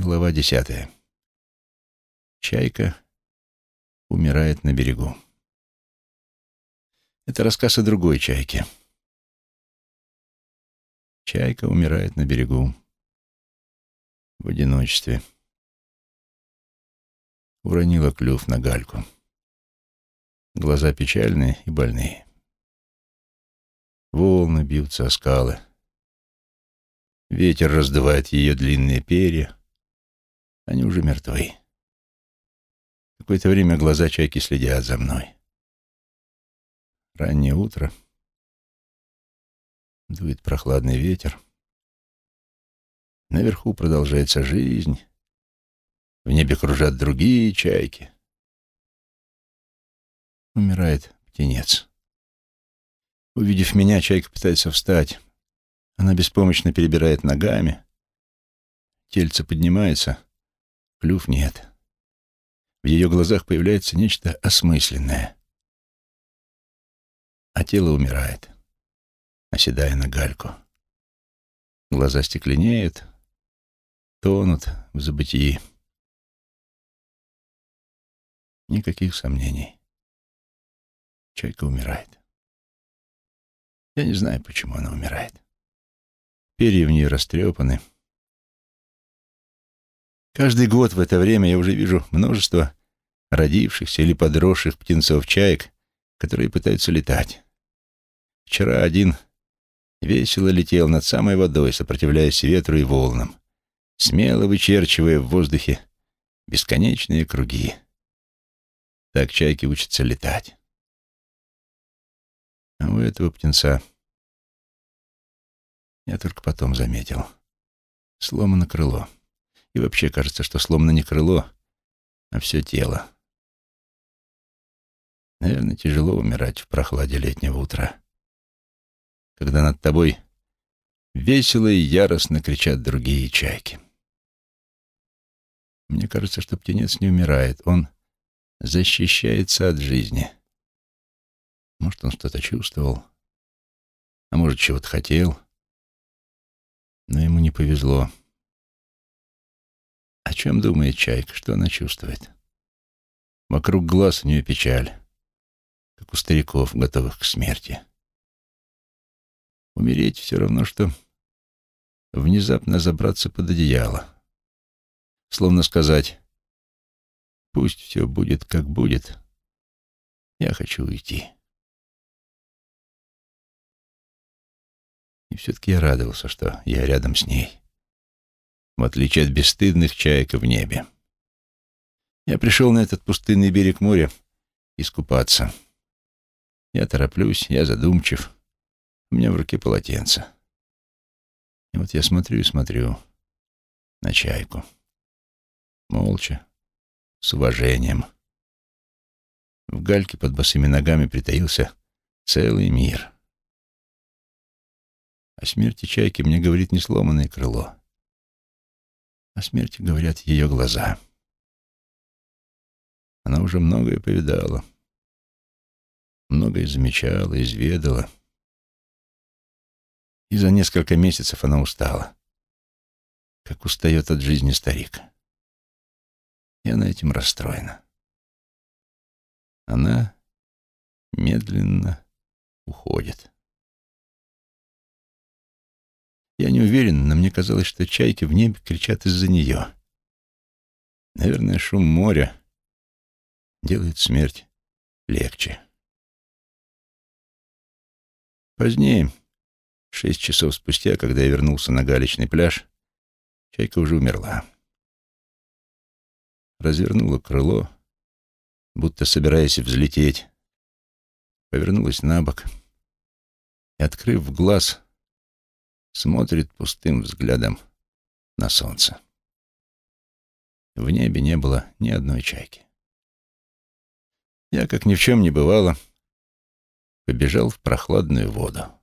Глава десятая. Чайка умирает на берегу. Это рассказ о другой чайке. Чайка умирает на берегу. В одиночестве. Уронила клюв на гальку. Глаза печальные и больные. Волны бьются о скалы. Ветер раздувает ее длинные перья. Они уже мертвы. Какое-то время глаза чайки следят за мной. Раннее утро. Дует прохладный ветер. Наверху продолжается жизнь. В небе кружат другие чайки. Умирает птенец. Увидев меня, чайка пытается встать. Она беспомощно перебирает ногами. Тельце поднимается — Клюв нет. В ее глазах появляется нечто осмысленное. А тело умирает, оседая на гальку. Глаза стекленеют, тонут в забытии. Никаких сомнений. Чайка умирает. Я не знаю, почему она умирает. Перья в нее растрепаны, Каждый год в это время я уже вижу множество родившихся или подросших птенцов-чаек, которые пытаются летать. Вчера один весело летел над самой водой, сопротивляясь ветру и волнам, смело вычерчивая в воздухе бесконечные круги. Так чайки учатся летать. А у этого птенца я только потом заметил. Сломано крыло. И вообще кажется, что сломано не крыло, а все тело. Наверное, тяжело умирать в прохладе летнего утра, когда над тобой весело и яростно кричат другие чайки. Мне кажется, что птенец не умирает, он защищается от жизни. Может, он что-то чувствовал, а может, чего-то хотел, но ему не повезло. Чем думает чайка? Что она чувствует? Вокруг глаз у нее печаль, как у стариков, готовых к смерти. Умереть все равно, что внезапно забраться под одеяло. Словно сказать, пусть все будет, как будет, я хочу уйти. И все-таки я радовался, что я рядом с ней в отличие от бесстыдных чаек в небе. Я пришел на этот пустынный берег моря искупаться. Я тороплюсь, я задумчив. У меня в руке полотенце. И вот я смотрю и смотрю на чайку. Молча, с уважением. В гальке под босыми ногами притаился целый мир. О смерти чайки мне говорит не сломанное крыло. О смерти говорят ее глаза. Она уже многое повидала, многое замечала, изведала. И за несколько месяцев она устала, как устает от жизни старик. И она этим расстроена. Она медленно уходит. Я не уверен, но мне казалось, что чайки в небе кричат из-за нее. Наверное, шум моря делает смерть легче. Позднее, шесть часов спустя, когда я вернулся на галечный пляж, чайка уже умерла. Развернула крыло, будто собираясь взлететь, повернулась на бок и, открыв глаз, смотрит пустым взглядом на солнце. В небе не было ни одной чайки. Я, как ни в чем не бывало, побежал в прохладную воду.